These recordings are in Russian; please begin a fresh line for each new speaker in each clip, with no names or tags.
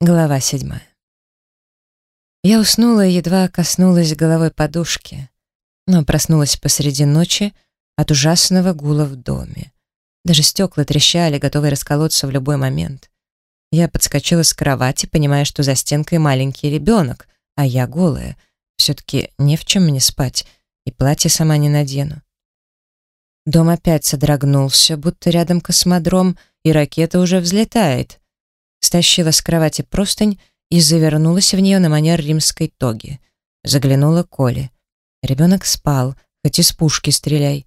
Глава седьмая. Я уснула и едва коснулась головой подушки, но проснулась посреди ночи от ужасного гула в доме. Даже стекла трещали, готовые расколоться в любой момент. Я подскочила с кровати, понимая, что за стенкой маленький ребенок, а я голая. Все-таки не в чем мне спать, и платье сама не надену. Дом опять содрогнулся, будто рядом космодром, и ракета уже взлетает — стащила с кровати простынь и завернулась в нее на манер римской тоги. Заглянула Коле. Ребенок спал, хоть из пушки стреляй.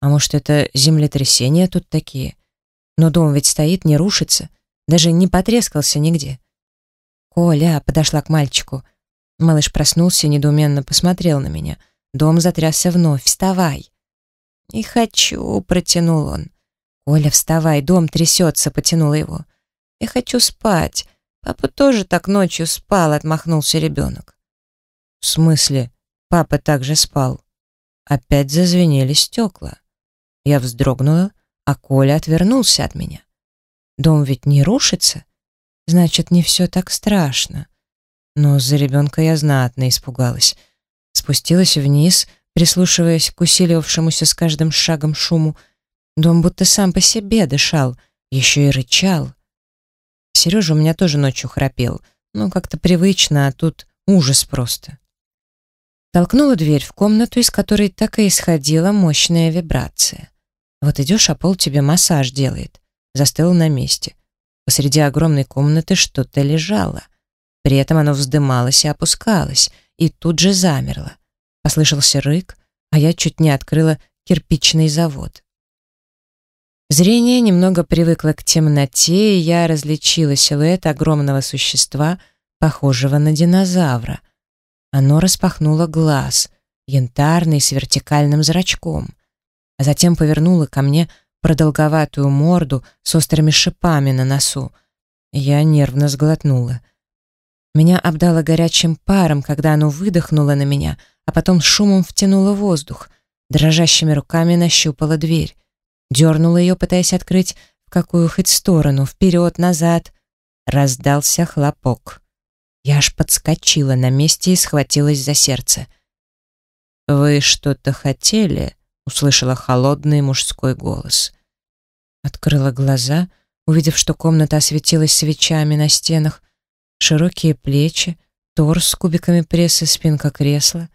А может, это землетрясения тут такие? Но дом ведь стоит, не рушится, даже не потрескался нигде. Коля подошла к мальчику. Малыш проснулся и недоуменно посмотрел на меня. Дом затрясся вновь. «Вставай!» «Не хочу», — протянул он. «Коля, вставай, дом трясется», — потянула его. Я хочу спать. Папа тоже так ночью спал, отмахнулся ребенок. В смысле? Папа также спал. Опять зазвенели стекла. Я вздрогнула, а Коля отвернулся от меня. Дом ведь не рушится? Значит, не все так страшно. Но за ребенка я знатно испугалась. Спустилась вниз, прислушиваясь к усиливавшемуся с каждым шагом шуму. Дом будто сам по себе дышал, еще и рычал. Сережа у меня тоже ночью храпел. Ну, как-то привычно, а тут ужас просто. Толкнула дверь в комнату, из которой так и исходила мощная вибрация. Вот идешь, а пол тебе массаж делает. Застыл на месте. Посреди огромной комнаты что-то лежало. При этом оно вздымалось и опускалось, и тут же замерло. Послышался рык, а я чуть не открыла кирпичный завод. Зрение немного привыкло к темноте, и я различила силуэт огромного существа, похожего на динозавра. Оно распахнуло глаз, янтарный с вертикальным зрачком, а затем повернуло ко мне продолговатую морду с острыми шипами на носу. Я нервно сглотнула. Меня обдало горячим паром, когда оно выдохнуло на меня, а потом шумом втянуло воздух, дрожащими руками нащупала дверь. Дернула ее, пытаясь открыть в какую хоть сторону, вперед, назад. Раздался хлопок. Я аж подскочила на месте и схватилась за сердце. «Вы что-то хотели?» — услышала холодный мужской голос. Открыла глаза, увидев, что комната осветилась свечами на стенах, широкие плечи, торс с кубиками пресса, спинка кресла.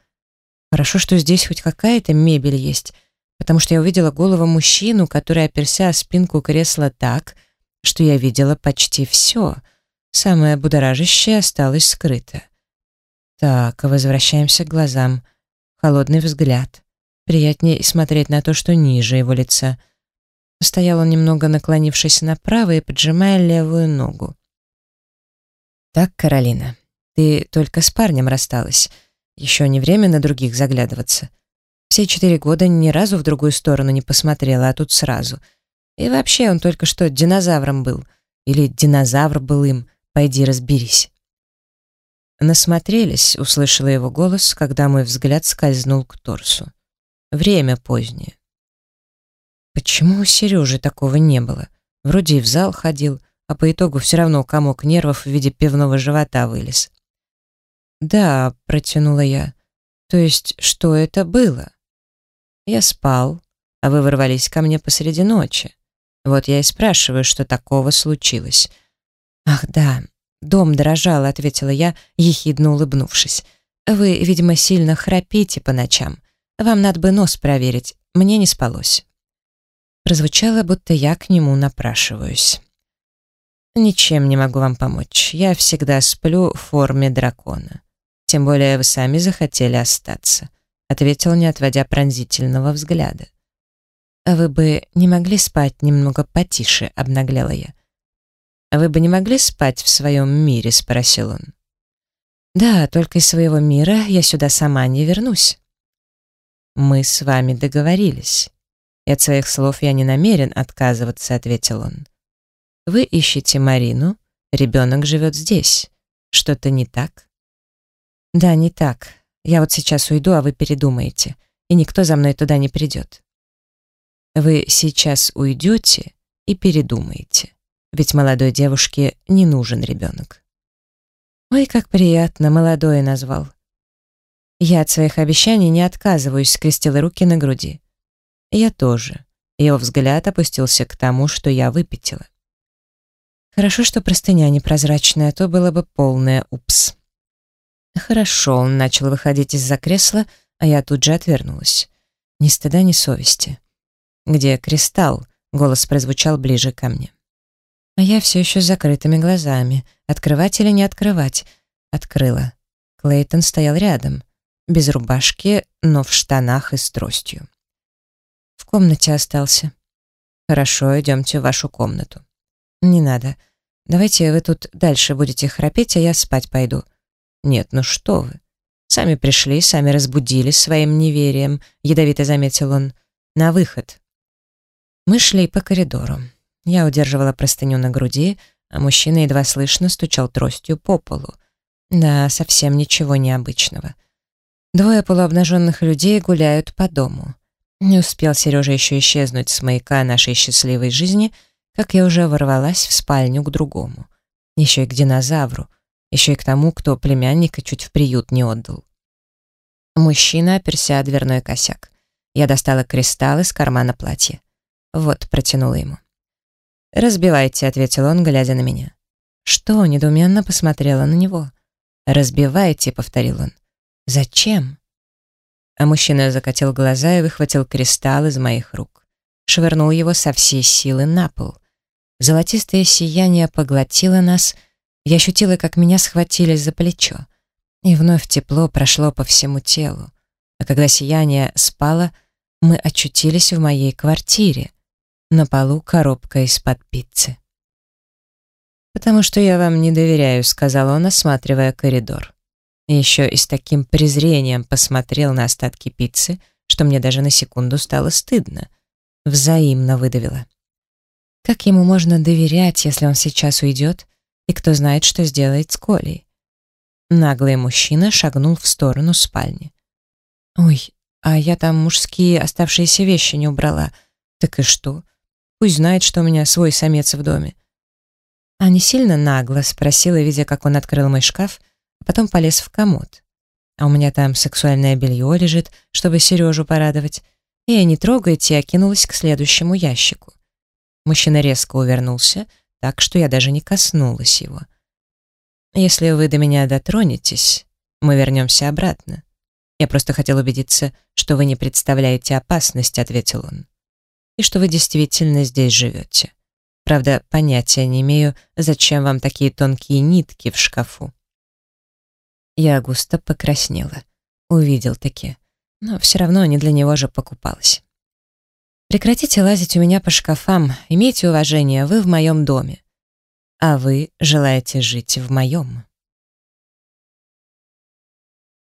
Хорошо, что здесь хоть какая-то мебель есть — потому что я увидела голову мужчину, который оперся о спинку кресла так, что я видела почти все. Самое будоражащее осталось скрыто. Так, возвращаемся к глазам. Холодный взгляд. Приятнее смотреть на то, что ниже его лица. Стоял он немного наклонившись направо и поджимая левую ногу. «Так, Каролина, ты только с парнем рассталась. Еще не время на других заглядываться. Все четыре года ни разу в другую сторону не посмотрела, а тут сразу. И вообще он только что динозавром был. Или динозавр был им. Пойди разберись. Насмотрелись, услышала его голос, когда мой взгляд скользнул к торсу. Время позднее. Почему у Сережи такого не было? Вроде и в зал ходил, а по итогу все равно комок нервов в виде пивного живота вылез. «Да», — протянула я. «То есть, что это было?» Я спал, а вы ворвались ко мне посреди ночи. Вот я и спрашиваю, что такого случилось. Ах, да, дом дрожал, ответила я, ехидно улыбнувшись. Вы, видимо, сильно храпите по ночам. Вам надо бы нос проверить. Мне не спалось. Прозвучало, будто я к нему напрашиваюсь. Ничем не могу вам помочь. Я всегда сплю в форме дракона. Тем более вы сами захотели остаться ответил, не отводя пронзительного взгляда. «А вы бы не могли спать немного потише?» — обнагляла я. «А вы бы не могли спать в своем мире?» — спросил он. «Да, только из своего мира я сюда сама не вернусь». «Мы с вами договорились, и от своих слов я не намерен отказываться», — ответил он. «Вы ищете Марину, ребенок живет здесь. Что-то не так?» «Да, не так. Я вот сейчас уйду, а вы передумаете, и никто за мной туда не придет. Вы сейчас уйдете и передумаете, ведь молодой девушке не нужен ребенок. Ой, как приятно, молодое назвал. Я от своих обещаний не отказываюсь, скрестила руки на груди. Я тоже. Его взгляд опустился к тому, что я выпятила. Хорошо, что простыня непрозрачная, а то было бы полное упс. Хорошо, он начал выходить из-за кресла, а я тут же отвернулась. Ни стыда, ни совести. «Где кристалл?» — голос прозвучал ближе ко мне. А я все еще с закрытыми глазами. Открывать или не открывать? Открыла. Клейтон стоял рядом. Без рубашки, но в штанах и с тростью. В комнате остался. Хорошо, идемте в вашу комнату. Не надо. Давайте вы тут дальше будете храпеть, а я спать пойду. Нет, ну что вы. Сами пришли, сами разбудили своим неверием, ядовито заметил он. На выход. Мы шли по коридору. Я удерживала простыню на груди, а мужчина едва слышно стучал тростью по полу. Да, совсем ничего необычного. Двое полуобнаженных людей гуляют по дому. Не успел Сережа еще исчезнуть с маяка нашей счастливой жизни, как я уже ворвалась в спальню к другому. Еще и к динозавру, еще и к тому, кто племянника чуть в приют не отдал. Мужчина оперся о дверной косяк. Я достала кристалл из кармана платья. Вот, протянула ему. «Разбивайте», — ответил он, глядя на меня. «Что?» — недоуменно посмотрела на него. «Разбивайте», — повторил он. «Зачем?» А мужчина закатил глаза и выхватил кристалл из моих рук. Швырнул его со всей силы на пол. Золотистое сияние поглотило нас. Я ощутила, как меня схватили за плечо. И вновь тепло прошло по всему телу. А когда сияние спало, мы очутились в моей квартире. На полу коробка из-под пиццы. «Потому что я вам не доверяю», — сказал он, осматривая коридор. Еще и с таким презрением посмотрел на остатки пиццы, что мне даже на секунду стало стыдно. Взаимно выдавила. Как ему можно доверять, если он сейчас уйдет, и кто знает, что сделает с Колей? Наглый мужчина шагнул в сторону спальни. «Ой, а я там мужские оставшиеся вещи не убрала. Так и что? Пусть знает, что у меня свой самец в доме. А не сильно нагло спросила, видя, как он открыл мой шкаф, а потом полез в комод. А у меня там сексуальное белье лежит, чтобы Сережу порадовать. И я не трогайте, а кинулась к следующему ящику. Мужчина резко увернулся, так что я даже не коснулась его. «Если вы до меня дотронетесь, мы вернемся обратно. Я просто хотел убедиться, что вы не представляете опасность», — ответил он и что вы действительно здесь живете. Правда, понятия не имею, зачем вам такие тонкие нитки в шкафу. Я густо покраснела. Увидел такие. Но все равно не для него же покупалась. Прекратите лазить у меня по шкафам, имейте уважение, вы в моем доме. А вы желаете жить в моем.